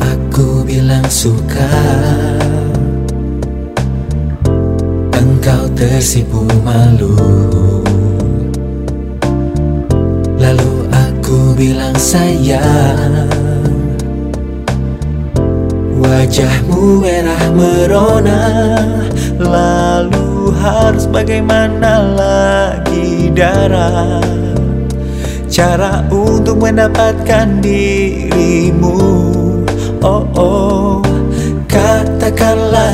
Aku bilang suka Engkau tersipu malu. Lalu aku bilang sayang Wajahmu merah merona. Lalu harus bagaimana lagi darah? Cara untuk mendapatkan dirimu. Oh oh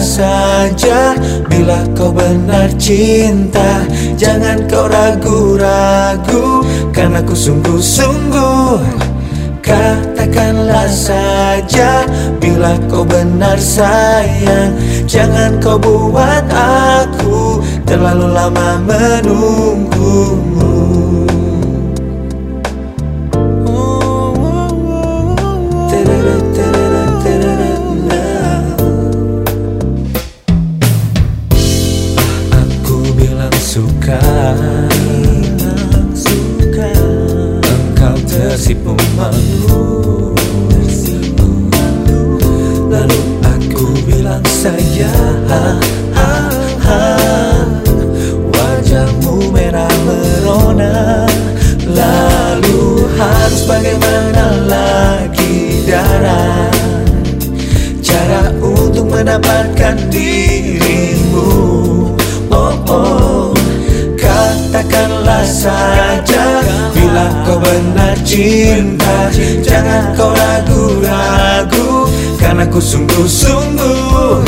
saja. Bila kau benar cinta Jangan kau ragu-ragu. Karena ku sungguh-sungguh Katakanlah saja. Bila kau benar sayang Jangan kau buat aku Terlalu lama menunggumu tersipu malu Lalu aku bilang sayang Wajahmu merah merona. Lalu harus bagaimana lagi darah Cara untuk mendapatkan dirimu cinta. Jangan kau ragu-ragu Karena ku sungguh-sungguh.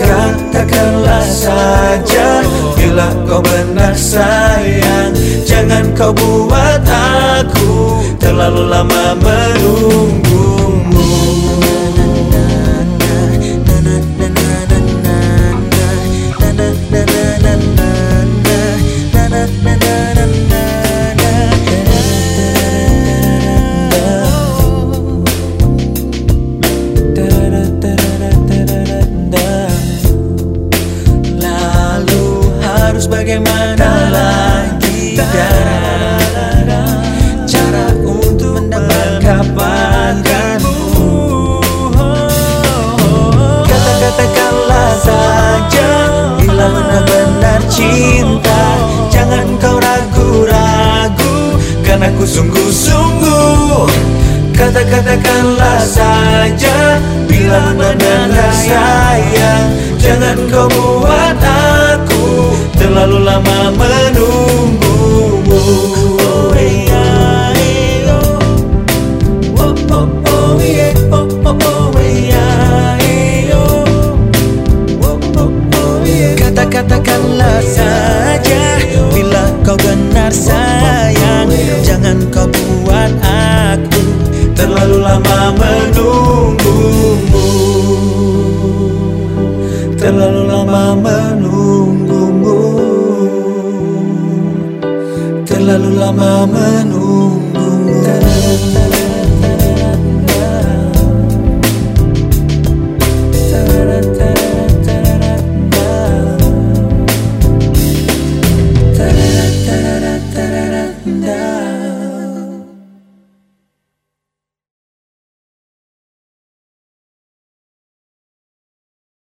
Katakanlah saja Bila kau benar sayang Jangan kau buat aku. Terlalu lama bagaimana lagi darah Cara untuk mendapatkanmu Kata-katakanlah saja Bila benar-benar cinta Jangan kau ragu-ragu Karena ku sungguh-sungguh. Kata-katakanlah saja Bila benar-benar sayang Jangan kau buat Terlalu lama menunggumu Oh yeah, yeah, oh. Oh, oh, oh. Oh. Kata-katakanlah saja Bila kau benar sayang Jangan kau buat aku Terlalu lama menunggumu Terlalu lama menunggumu Terlalu lama menunggumu